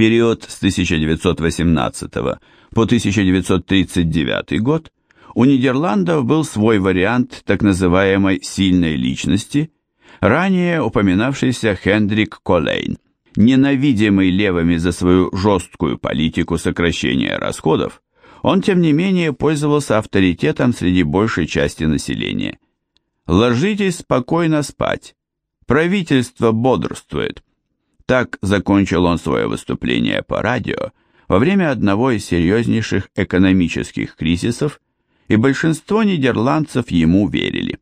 период с 1918 по 1939 год у Нидерландов был свой вариант так называемой «сильной личности», ранее упоминавшийся Хендрик Колейн. Ненавидимый левыми за свою жесткую политику сокращения расходов, он, тем не менее, пользовался авторитетом среди большей части населения. «Ложитесь спокойно спать. Правительство бодрствует». Так закончил он свое выступление по радио во время одного из серьезнейших экономических кризисов, и большинство нидерландцев ему верили.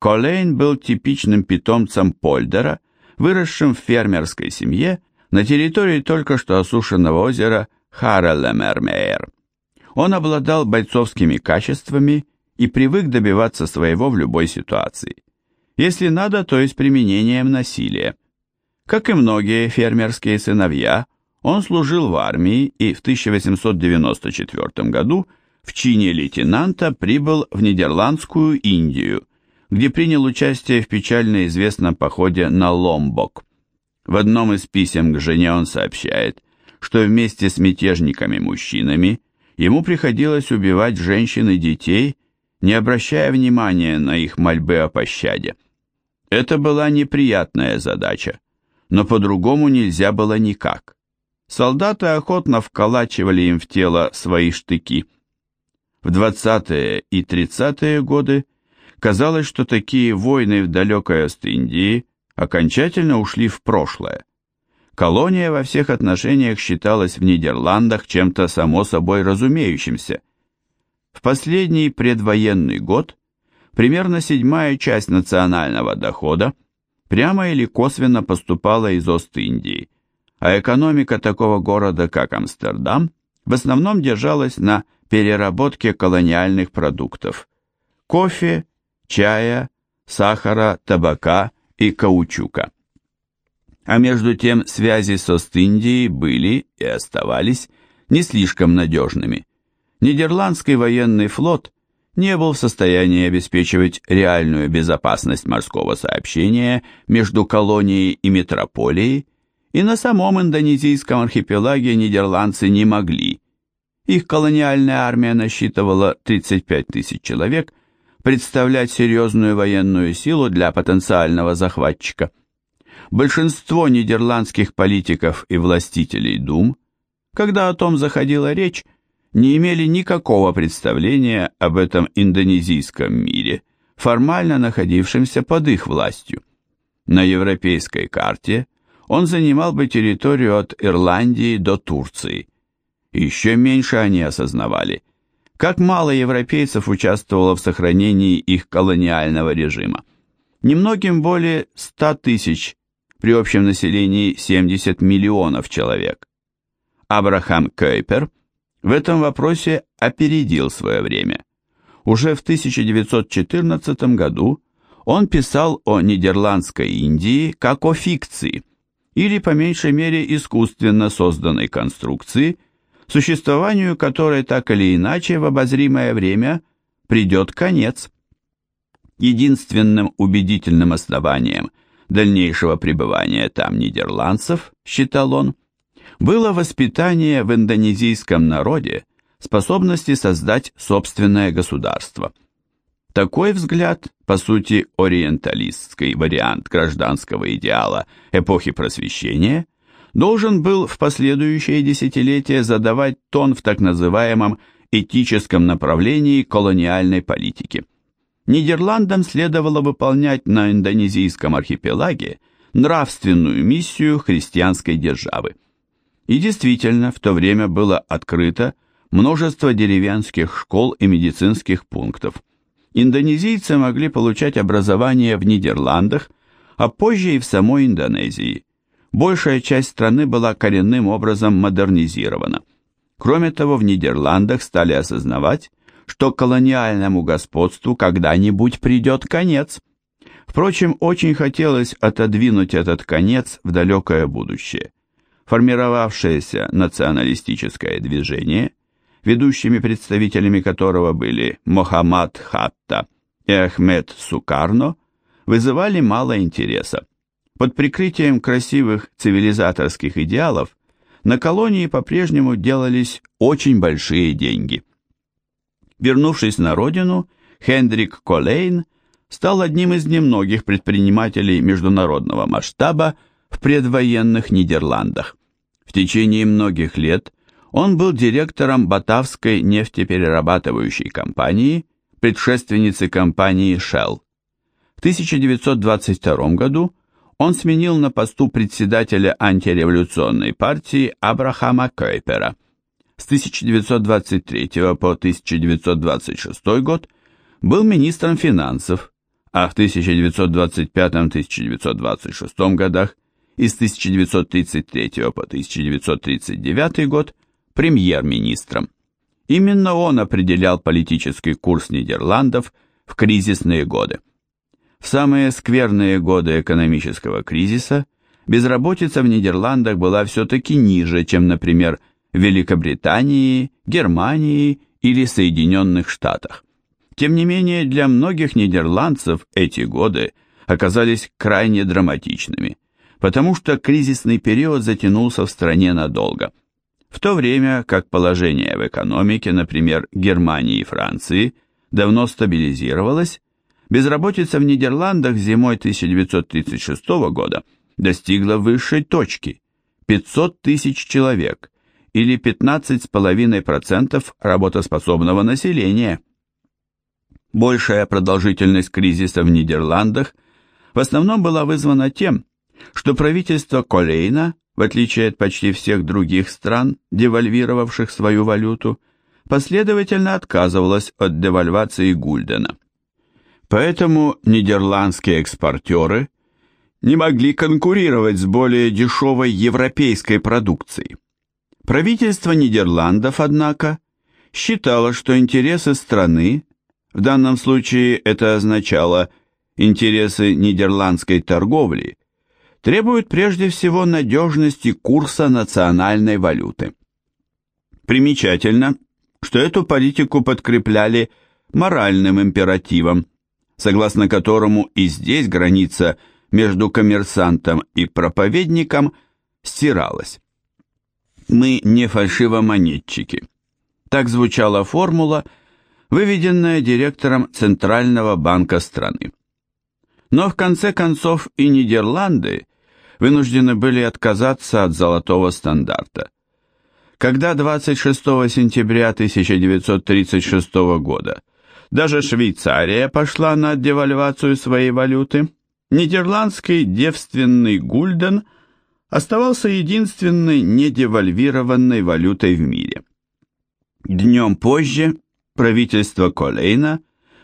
Колейн был типичным питомцем Польдера, выросшим в фермерской семье на территории только что осушенного озера Харелемермейер. Он обладал бойцовскими качествами и привык добиваться своего в любой ситуации. Если надо, то и с применением насилия. Как и многие фермерские сыновья, он служил в армии и в 1894 году в чине лейтенанта прибыл в Нидерландскую Индию, где принял участие в печально известном походе на Ломбок. В одном из писем к жене он сообщает, что вместе с мятежниками-мужчинами ему приходилось убивать женщин и детей, не обращая внимания на их мольбы о пощаде. Это была неприятная задача, но по-другому нельзя было никак. Солдаты охотно вколачивали им в тело свои штыки. В 20-е и 30-е годы казалось, что такие войны в далекой Ост-Индии окончательно ушли в прошлое. Колония во всех отношениях считалась в Нидерландах чем-то само собой разумеющимся. В последний предвоенный год примерно седьмая часть национального дохода прямо или косвенно поступала из Ост-Индии, а экономика такого города, как Амстердам, в основном держалась на переработке колониальных продуктов – кофе, чая, сахара, табака и каучука. А между тем связи с Ост-Индией были и оставались не слишком надежными. Нидерландский военный флот не был в состоянии обеспечивать реальную безопасность морского сообщения между колонией и метрополией, и на самом индонезийском архипелаге нидерландцы не могли. Их колониальная армия насчитывала 35 тысяч человек, представлять серьезную военную силу для потенциального захватчика – большинство нидерландских политиков и властителей дум, когда о том заходила речь, не имели никакого представления об этом индонезийском мире, формально находившемся под их властью. На европейской карте он занимал бы территорию от Ирландии до Турции. Еще меньше они осознавали, как мало европейцев участвовало в сохранении их колониального режима. Немногим более 100 тысяч при общем населении 70 миллионов человек. Абрахам Кейпер в этом вопросе опередил свое время. Уже в 1914 году он писал о Нидерландской Индии как о фикции, или по меньшей мере искусственно созданной конструкции, существованию которой так или иначе в обозримое время придет конец. Единственным убедительным основанием – дальнейшего пребывания там нидерландцев, считал он, было воспитание в индонезийском народе способности создать собственное государство. Такой взгляд, по сути, ориенталистский вариант гражданского идеала эпохи Просвещения, должен был в последующие десятилетия задавать тон в так называемом этическом направлении колониальной политики – Нидерландам следовало выполнять на индонезийском архипелаге нравственную миссию христианской державы. И действительно, в то время было открыто множество деревенских школ и медицинских пунктов. Индонезийцы могли получать образование в Нидерландах, а позже и в самой Индонезии. Большая часть страны была коренным образом модернизирована. Кроме того, в Нидерландах стали осознавать, что колониальному господству когда-нибудь придет конец. Впрочем, очень хотелось отодвинуть этот конец в далекое будущее. Формировавшееся националистическое движение, ведущими представителями которого были Мохаммад Хатта и Ахмед Сукарно, вызывали мало интереса. Под прикрытием красивых цивилизаторских идеалов на колонии по-прежнему делались очень большие деньги. Вернувшись на родину, Хендрик Колейн стал одним из немногих предпринимателей международного масштаба в предвоенных Нидерландах. В течение многих лет он был директором Батавской нефтеперерабатывающей компании, предшественницы компании Shell. В 1922 году он сменил на посту председателя антиреволюционной партии Абрахама Койпера. С 1923 по 1926 год был министром финансов, а в 1925-1926 годах и с 1933 по 1939 год премьер-министром. Именно он определял политический курс Нидерландов в кризисные годы. В самые скверные годы экономического кризиса безработица в Нидерландах была все-таки ниже, чем, например, в Великобритании, Германии или Соединенных Штатах. Тем не менее, для многих нидерландцев эти годы оказались крайне драматичными, потому что кризисный период затянулся в стране надолго. В то время как положение в экономике, например, Германии и Франции, давно стабилизировалось, Безработица в Нидерландах зимой 1936 года достигла высшей точки – 500 тысяч человек или 15,5% работоспособного населения. Большая продолжительность кризиса в Нидерландах в основном была вызвана тем, что правительство Колейна, в отличие от почти всех других стран, девальвировавших свою валюту, последовательно отказывалось от девальвации гульдена. Поэтому нидерландские экспортеры не могли конкурировать с более дешевой европейской продукцией. Правительство Нидерландов, однако, считало, что интересы страны, в данном случае это означало интересы нидерландской торговли, требуют прежде всего надежности курса национальной валюты. Примечательно, что эту политику подкрепляли моральным императивом – согласно которому и здесь граница между коммерсантом и проповедником стиралась. Мы не фальшивомонетчики. Так звучала формула, выведенная директором Центрального банка страны. Но в конце концов и Нидерланды вынуждены были отказаться от золотого стандарта. Когда 26 сентября 1936 года даже Швейцария пошла на девальвацию своей валюты. Нидерландский девственный гульден оставался единственной недевальвированной валютой в мире. Днем позже правительство Колейна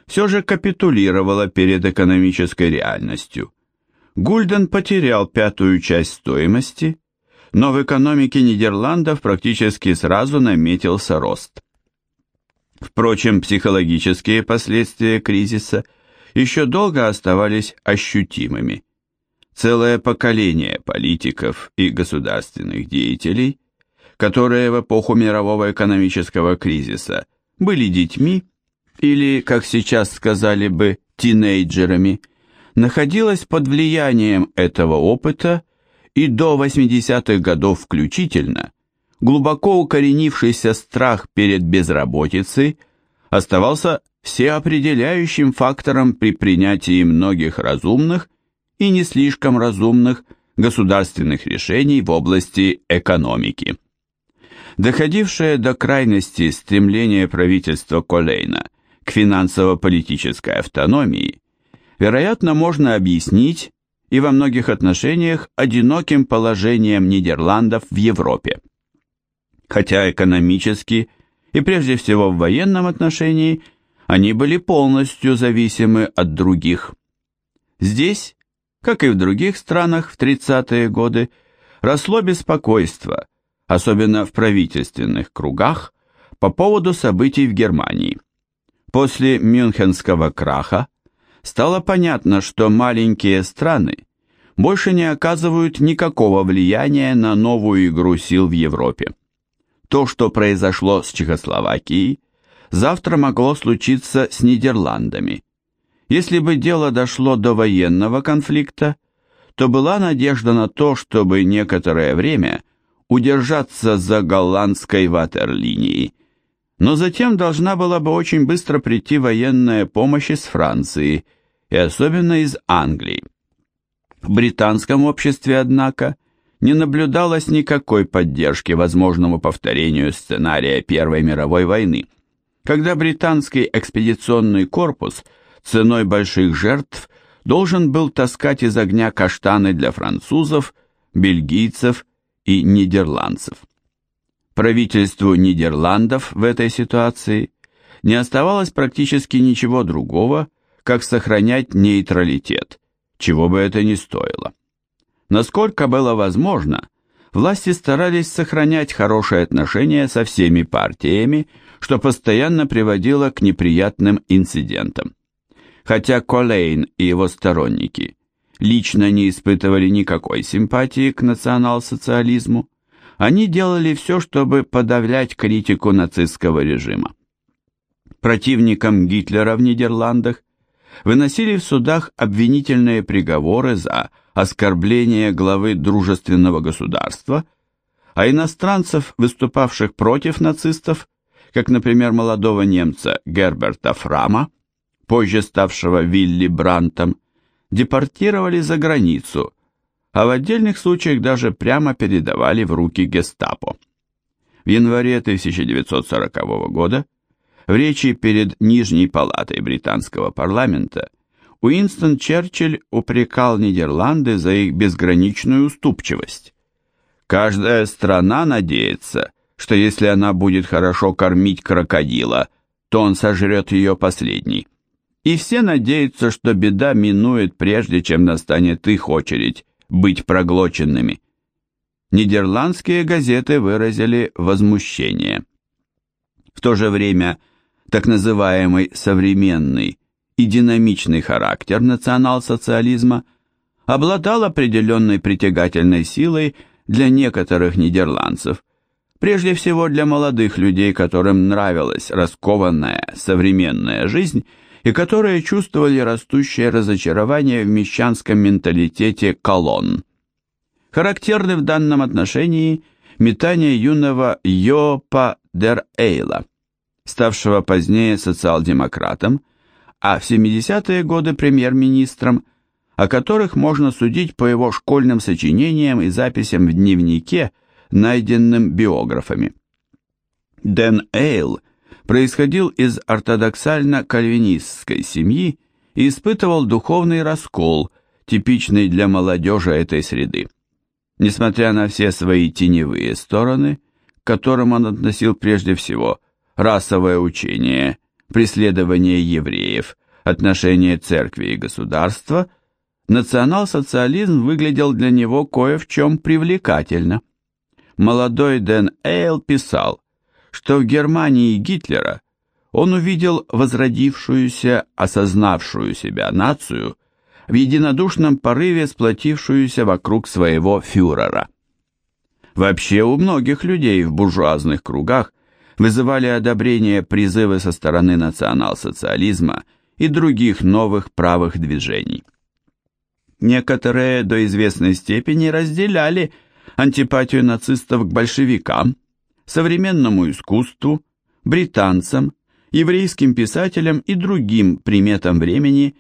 все же капитулировало перед экономической реальностью. Гульден потерял пятую часть стоимости, но в экономике Нидерландов практически сразу наметился рост. Впрочем, психологические последствия кризиса еще долго оставались ощутимыми. Целое поколение политиков и государственных деятелей, которые в эпоху мирового экономического кризиса были детьми или, как сейчас сказали бы, тинейджерами, находилось под влиянием этого опыта и до 80-х годов включительно – глубоко укоренившийся страх перед безработицей оставался всеопределяющим фактором при принятии многих разумных и не слишком разумных государственных решений в области экономики. Доходившее до крайности стремление правительства Колейна к финансово-политической автономии, вероятно, можно объяснить и во многих отношениях одиноким положением Нидерландов в Европе хотя экономически и прежде всего в военном отношении они были полностью зависимы от других. Здесь, как и в других странах в 30-е годы, росло беспокойство, особенно в правительственных кругах, по поводу событий в Германии. После Мюнхенского краха стало понятно, что маленькие страны больше не оказывают никакого влияния на новую игру сил в Европе. То, что произошло с Чехословакией, завтра могло случиться с Нидерландами. Если бы дело дошло до военного конфликта, то была надежда на то, чтобы некоторое время удержаться за голландской ватерлинией, но затем должна была бы очень быстро прийти военная помощь из Франции и особенно из Англии. В британском обществе, однако, не наблюдалось никакой поддержки возможному повторению сценария Первой мировой войны, когда британский экспедиционный корпус ценой больших жертв должен был таскать из огня каштаны для французов, бельгийцев и нидерландцев. Правительству Нидерландов в этой ситуации не оставалось практически ничего другого, как сохранять нейтралитет, чего бы это ни стоило. Насколько было возможно, власти старались сохранять хорошие отношения со всеми партиями, что постоянно приводило к неприятным инцидентам. Хотя Колейн и его сторонники лично не испытывали никакой симпатии к национал-социализму, они делали все, чтобы подавлять критику нацистского режима. Противникам Гитлера в Нидерландах выносили в судах обвинительные приговоры за оскорбление главы дружественного государства, а иностранцев, выступавших против нацистов, как, например, молодого немца Герберта Фрама, позже ставшего Вилли Брантом, депортировали за границу, а в отдельных случаях даже прямо передавали в руки гестапо. В январе 1940 года в речи перед Нижней палатой британского парламента Уинстон Черчилль упрекал Нидерланды за их безграничную уступчивость. Каждая страна надеется, что если она будет хорошо кормить крокодила, то он сожрет ее последний. И все надеются, что беда минует прежде, чем настанет их очередь быть проглоченными. Нидерландские газеты выразили возмущение. В то же время так называемый современный и динамичный характер национал-социализма обладал определенной притягательной силой для некоторых нидерландцев, прежде всего для молодых людей, которым нравилась раскованная современная жизнь и которые чувствовали растущее разочарование в мещанском менталитете колонн. Характерны в данном отношении метание юного Йопа дер Эйла, ставшего позднее социал-демократом, а в 70-е годы премьер-министром, о которых можно судить по его школьным сочинениям и записям в дневнике, найденным биографами. Дэн Эйл происходил из ортодоксально-кальвинистской семьи и испытывал духовный раскол, типичный для молодежи этой среды. Несмотря на все свои теневые стороны, к которым он относил прежде всего расовое учение, преследование евреев, отношения церкви и государства, национал-социализм выглядел для него кое в чем привлекательно. Молодой Дэн Эйл писал, что в Германии Гитлера он увидел возродившуюся, осознавшую себя нацию, в единодушном порыве сплотившуюся вокруг своего фюрера. Вообще у многих людей в буржуазных кругах вызывали одобрение призывы со стороны национал-социализма и других новых правых движений. Некоторые до известной степени разделяли антипатию нацистов к большевикам, современному искусству, британцам, еврейским писателям и другим приметам времени,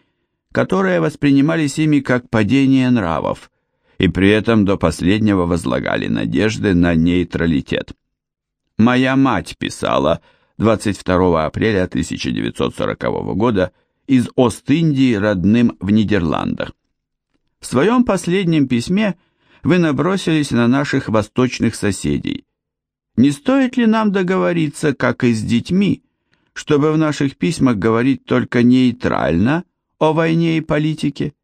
которые воспринимались ими как падение нравов, и при этом до последнего возлагали надежды на нейтралитет. «Моя мать» писала 22 апреля 1940 года из Ост-Индии родным в Нидерландах. В своем последнем письме вы набросились на наших восточных соседей. Не стоит ли нам договориться, как и с детьми, чтобы в наших письмах говорить только нейтрально о войне и политике?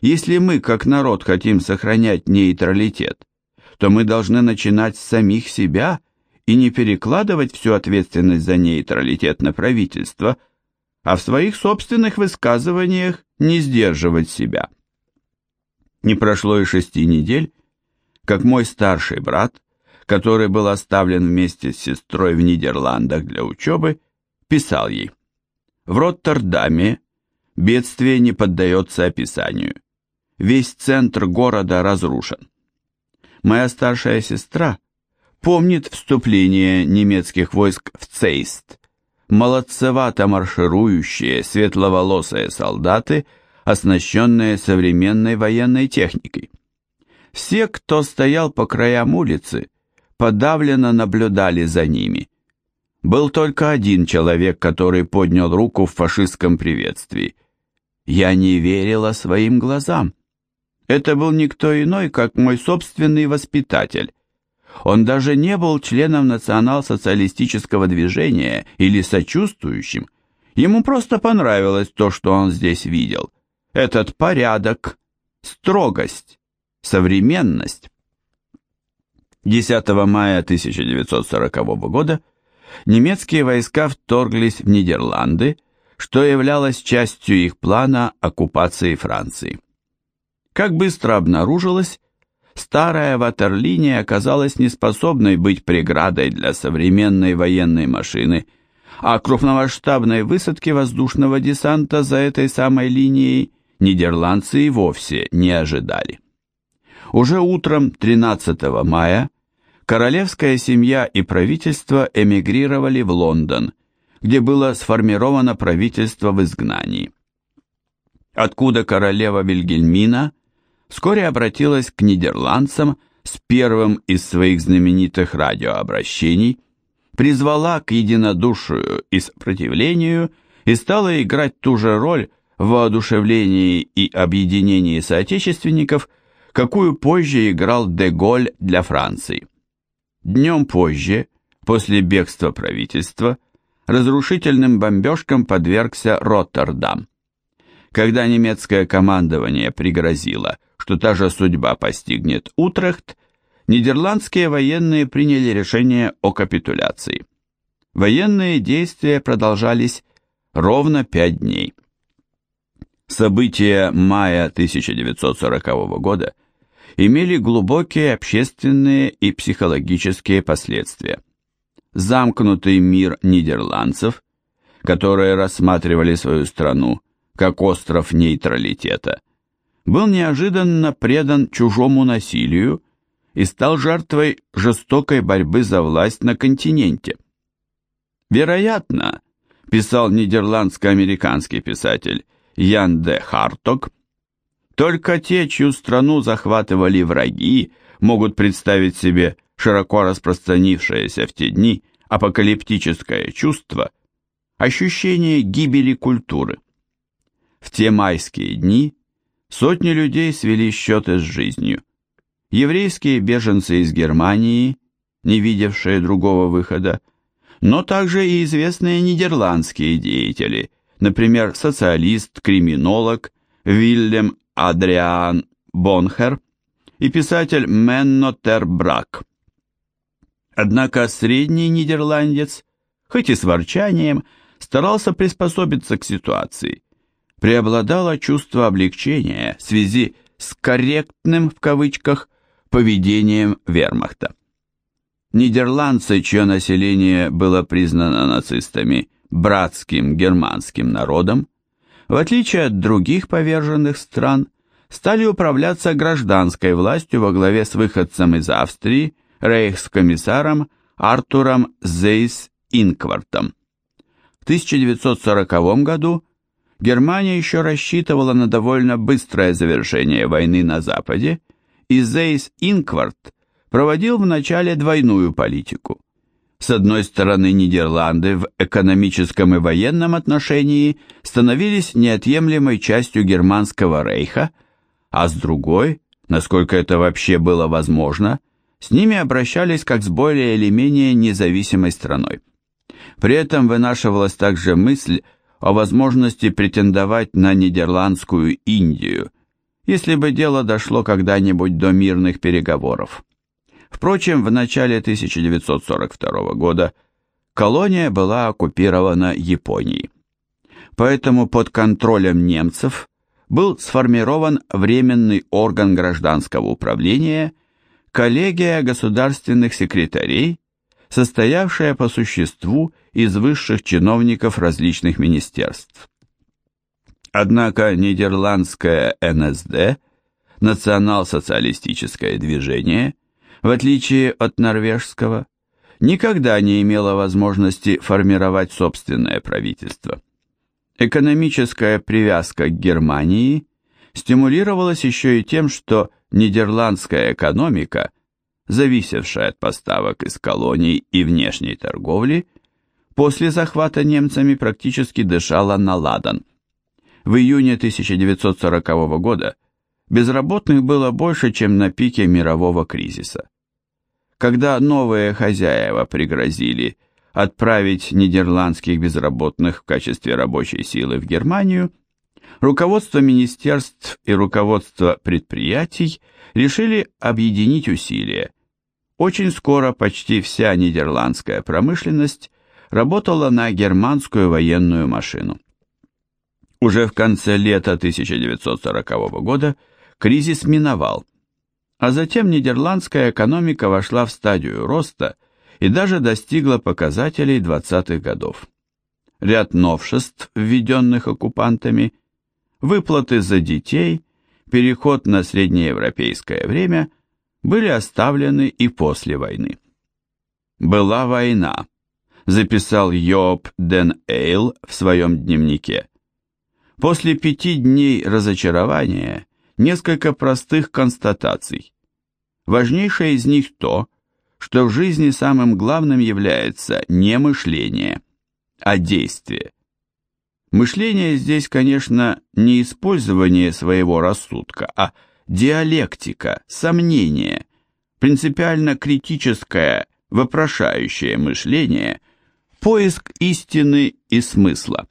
Если мы, как народ, хотим сохранять нейтралитет, то мы должны начинать с самих себя и не перекладывать всю ответственность за нейтралитет на правительство, а в своих собственных высказываниях не сдерживать себя. Не прошло и шести недель, как мой старший брат, который был оставлен вместе с сестрой в Нидерландах для учебы, писал ей «В Роттердаме бедствие не поддается описанию. Весь центр города разрушен. Моя старшая сестра помнит вступление немецких войск в Цейст. Молодцевато марширующие светловолосые солдаты, оснащенные современной военной техникой. Все, кто стоял по краям улицы, подавленно наблюдали за ними. Был только один человек, который поднял руку в фашистском приветствии. Я не верила своим глазам. Это был никто иной, как мой собственный воспитатель. Он даже не был членом национал-социалистического движения или сочувствующим. Ему просто понравилось то, что он здесь видел. Этот порядок, строгость, современность. 10 мая 1940 года немецкие войска вторглись в Нидерланды, что являлось частью их плана оккупации Франции. Как быстро обнаружилось, старая ватерлиния оказалась неспособной быть преградой для современной военной машины, а крупномасштабной высадки воздушного десанта за этой самой линией нидерландцы и вовсе не ожидали. Уже утром 13 мая королевская семья и правительство эмигрировали в Лондон, где было сформировано правительство в изгнании. Откуда королева Вильгельмина – вскоре обратилась к нидерландцам с первым из своих знаменитых радиообращений, призвала к единодушию и сопротивлению и стала играть ту же роль в воодушевлении и объединении соотечественников, какую позже играл Деголь для Франции. Днем позже, после бегства правительства, разрушительным бомбежкам подвергся Роттердам. Когда немецкое командование пригрозило, что та же судьба постигнет Утрехт, нидерландские военные приняли решение о капитуляции. Военные действия продолжались ровно пять дней. События мая 1940 года имели глубокие общественные и психологические последствия. Замкнутый мир нидерландцев, которые рассматривали свою страну как остров нейтралитета, был неожиданно предан чужому насилию и стал жертвой жестокой борьбы за власть на континенте. Вероятно, писал нидерландско-американский писатель Ян де Харток, только те, чью страну захватывали враги, могут представить себе широко распространившееся в те дни апокалиптическое чувство, ощущение гибели культуры. В те майские дни Сотни людей свели счеты с жизнью. Еврейские беженцы из Германии, не видевшие другого выхода, но также и известные нидерландские деятели, например, социалист-криминолог Вильям Адриан Бонхер и писатель Менно Тербрак. Однако средний нидерландец, хоть и с ворчанием, старался приспособиться к ситуации преобладало чувство облегчения в связи с «корректным» в кавычках поведением вермахта. Нидерландцы, чье население было признано нацистами братским германским народом, в отличие от других поверженных стран, стали управляться гражданской властью во главе с выходцем из Австрии, рейхскомиссаром Артуром Зейс-Инквартом. В 1940 году Германия еще рассчитывала на довольно быстрое завершение войны на Западе, и Зейс Инкварт проводил вначале двойную политику. С одной стороны, Нидерланды в экономическом и военном отношении становились неотъемлемой частью Германского рейха, а с другой, насколько это вообще было возможно, с ними обращались как с более или менее независимой страной. При этом вынашивалась также мысль о возможности претендовать на Нидерландскую Индию, если бы дело дошло когда-нибудь до мирных переговоров. Впрочем, в начале 1942 года колония была оккупирована Японией. Поэтому под контролем немцев был сформирован Временный орган гражданского управления, коллегия государственных секретарей, состоявшая по существу из высших чиновников различных министерств. Однако нидерландское НСД, национал-социалистическое движение, в отличие от норвежского, никогда не имела возможности формировать собственное правительство. Экономическая привязка к Германии стимулировалась еще и тем, что нидерландская экономика, зависевшая от поставок из колоний и внешней торговли, после захвата немцами практически дышала на ладан. В июне 1940 года безработных было больше, чем на пике мирового кризиса. Когда новые хозяева пригрозили отправить нидерландских безработных в качестве рабочей силы в Германию, руководство министерств и руководство предприятий решили объединить усилия. Очень скоро почти вся нидерландская промышленность работала на германскую военную машину. Уже в конце лета 1940 года кризис миновал, а затем нидерландская экономика вошла в стадию роста и даже достигла показателей 20-х годов. Ряд новшеств, введенных оккупантами, выплаты за детей, переход на среднеевропейское время были оставлены и после войны. «Была война», записал Йоб Ден Эйл в своем дневнике. После пяти дней разочарования несколько простых констатаций. Важнейшее из них то, что в жизни самым главным является не мышление, а действие. Мышление здесь, конечно, не использование своего рассудка, а диалектика, сомнение, принципиально критическое, вопрошающее мышление, поиск истины и смысла.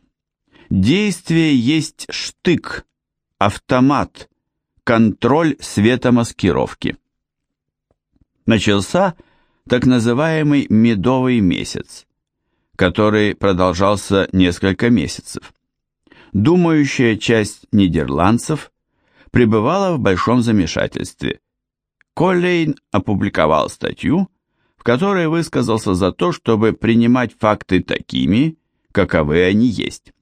Действие есть штык, автомат, контроль светомаскировки. Начался так называемый медовый месяц, который продолжался несколько месяцев. Думающая часть нидерландцев пребывала в большом замешательстве. Коллейн опубликовал статью, в которой высказался за то, чтобы принимать факты такими, каковы они есть.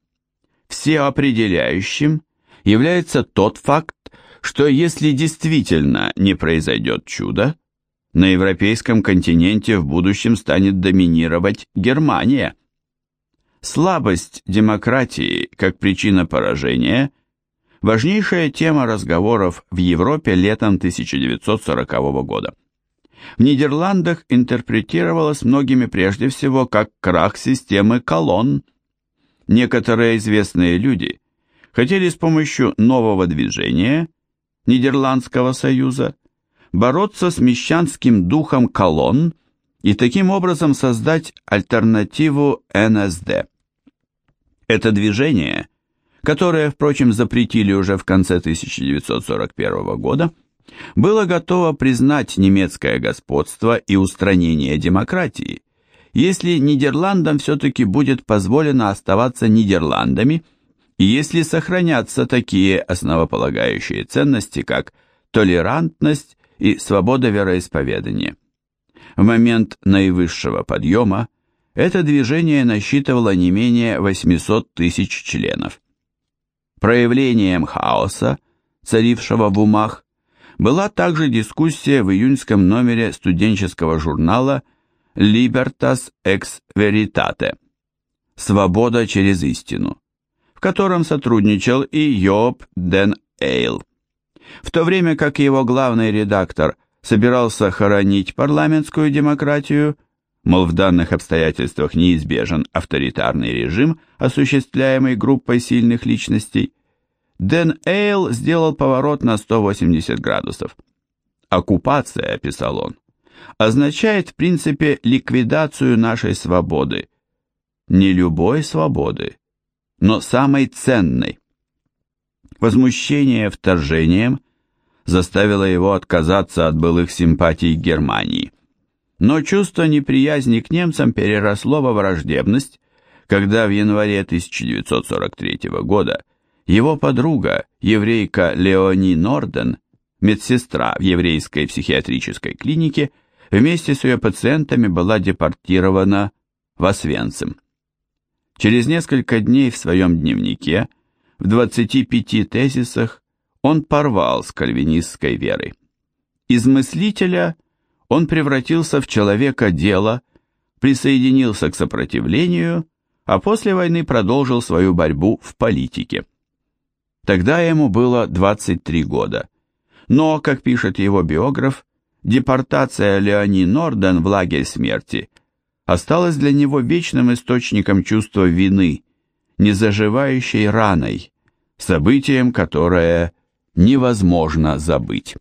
Всеопределяющим является тот факт, что если действительно не произойдет чудо, на европейском континенте в будущем станет доминировать Германия. Слабость демократии как причина поражения – важнейшая тема разговоров в Европе летом 1940 года. В Нидерландах интерпретировалось многими прежде всего как крах системы колонн. Некоторые известные люди хотели с помощью нового движения Нидерландского союза бороться с мещанским духом колонн и таким образом создать альтернативу НСД. Это движение, которое, впрочем, запретили уже в конце 1941 года, было готово признать немецкое господство и устранение демократии, если Нидерландам все-таки будет позволено оставаться Нидерландами, и если сохранятся такие основополагающие ценности, как толерантность и свобода вероисповедания. В момент наивысшего подъема это движение насчитывало не менее 800 тысяч членов. Проявлением хаоса, царившего в умах, была также дискуссия в июньском номере студенческого журнала «Libertas ex veritate» «Свобода через истину», в котором сотрудничал и Йоб Ден Эйл. В то время как его главный редактор собирался хоронить парламентскую демократию, мол, в данных обстоятельствах неизбежен авторитарный режим, осуществляемый группой сильных личностей, Дэн Эйл сделал поворот на 180 градусов. «Оккупация», — писал он, — «означает в принципе ликвидацию нашей свободы. Не любой свободы, но самой ценной». Возмущение вторжением заставило его отказаться от былых симпатий Германии. Но чувство неприязни к немцам переросло во враждебность, когда в январе 1943 года его подруга, еврейка Леони Норден, медсестра в еврейской психиатрической клинике, вместе с ее пациентами была депортирована в Освенцим. Через несколько дней в своем дневнике, в 25 тезисах, он порвал с кальвинистской верой. Из мыслителя он превратился в человека дела, присоединился к сопротивлению, а после войны продолжил свою борьбу в политике. Тогда ему было 23 года. Но, как пишет его биограф, депортация Леони Норден в лагерь смерти осталась для него вечным источником чувства вины, незаживающей раной, событием, которое невозможно забыть.